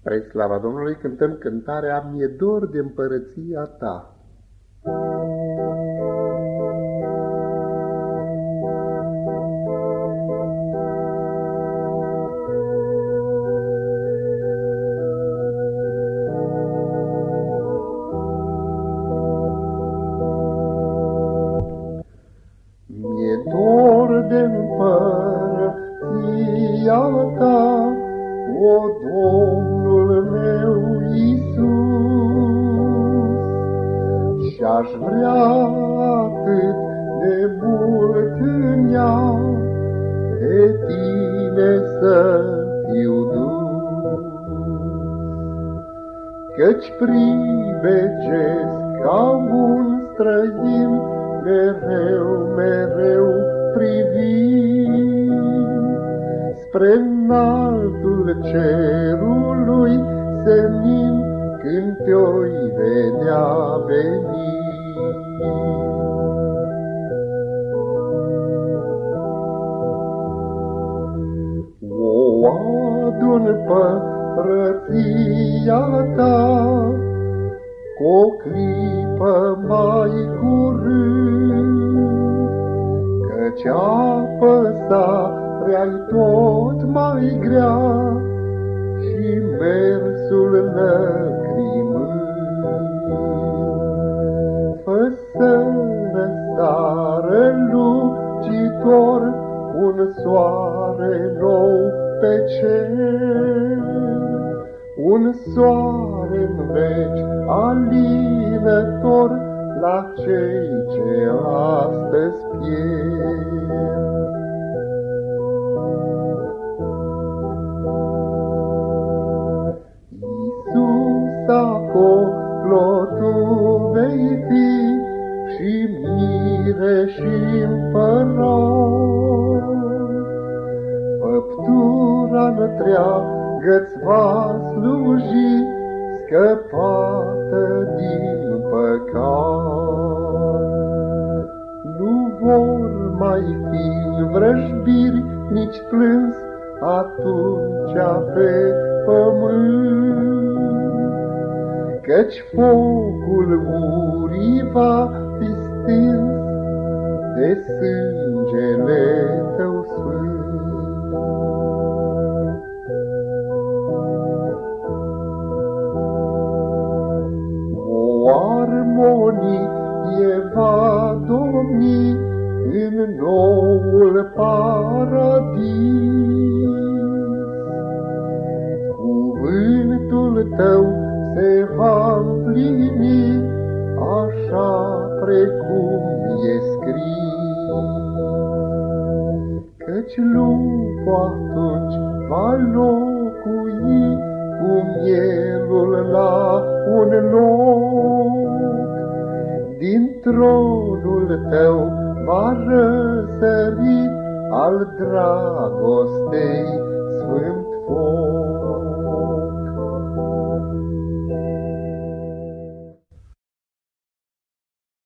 Spre slava Domnului cântăm cântarea Mie dor de împărăția ta. Mie dor de împărăția ta, o Domnul meu Iisus, și-aș vrea atât de mult în ea, de tine să fiu dus. Căci pribegesc ca un străin, mereu, mereu privind spre înaltul cerului senin când te-oi vedea veni. O adun părăția ta, cu o clipă mai curând, căci apăsarea-i tot mai grea și mersul lăcrimând. Fă să răsară lucitor un soare nou pe cer, un soare în veci alinător la cei ce astăzi pierd. Acolo tu vei fi și mire și împărat. Făptura întreagă-ți va sluji, scăpată din păcat. Nu vor mai fi vrăjbiri, nici plâns atunci pe pământ, Căci focul urii va fi stins de sângele tău sfânt. O armonie va domni în noul paradis. Cuvântul tău se va împlini așa precum e scris. Căci lupul atunci va locui cu mielul la un loc. Din tronul tău va răsări al dragostei